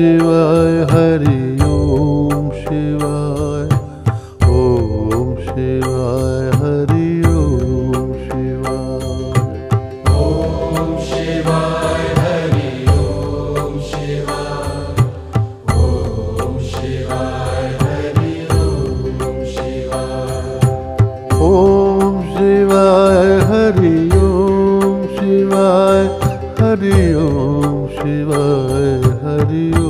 शिवाय हरि ओम शिवाय ॐ शिवाय हरि ओम शिवाय। ॐ शिवाय हरि ओम शिवाय हरि ओम शिवाय हरि ओम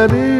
शिवाय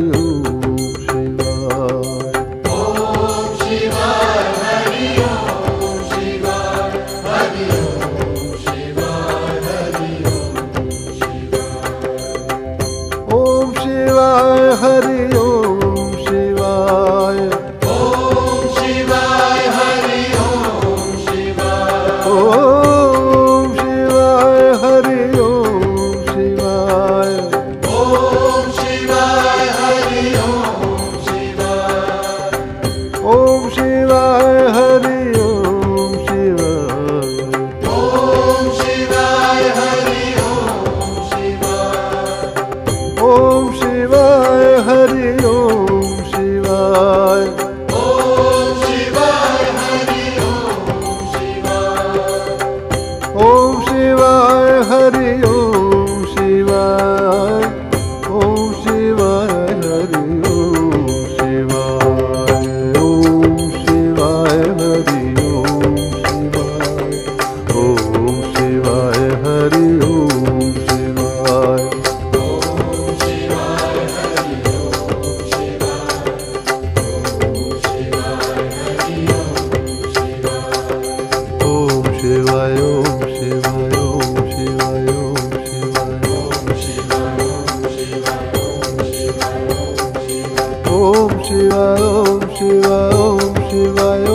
Om Shiva Om Shiva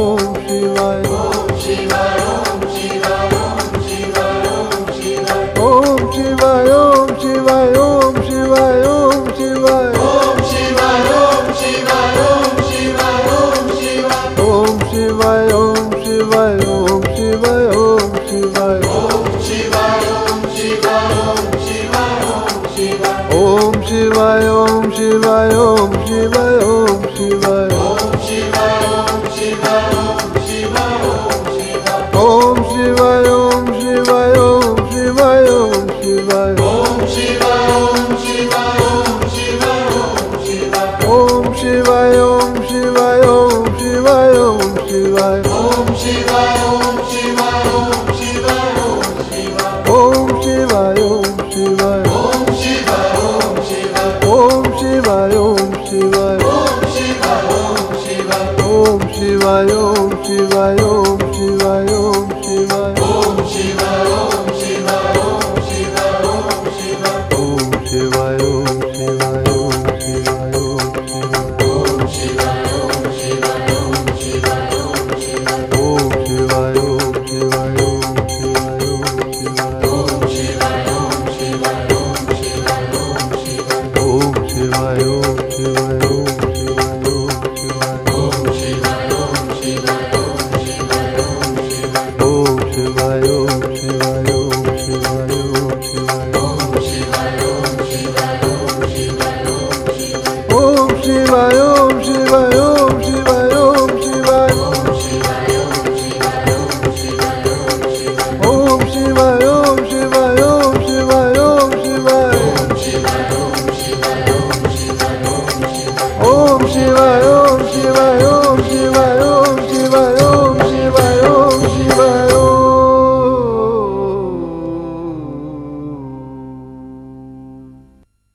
bye.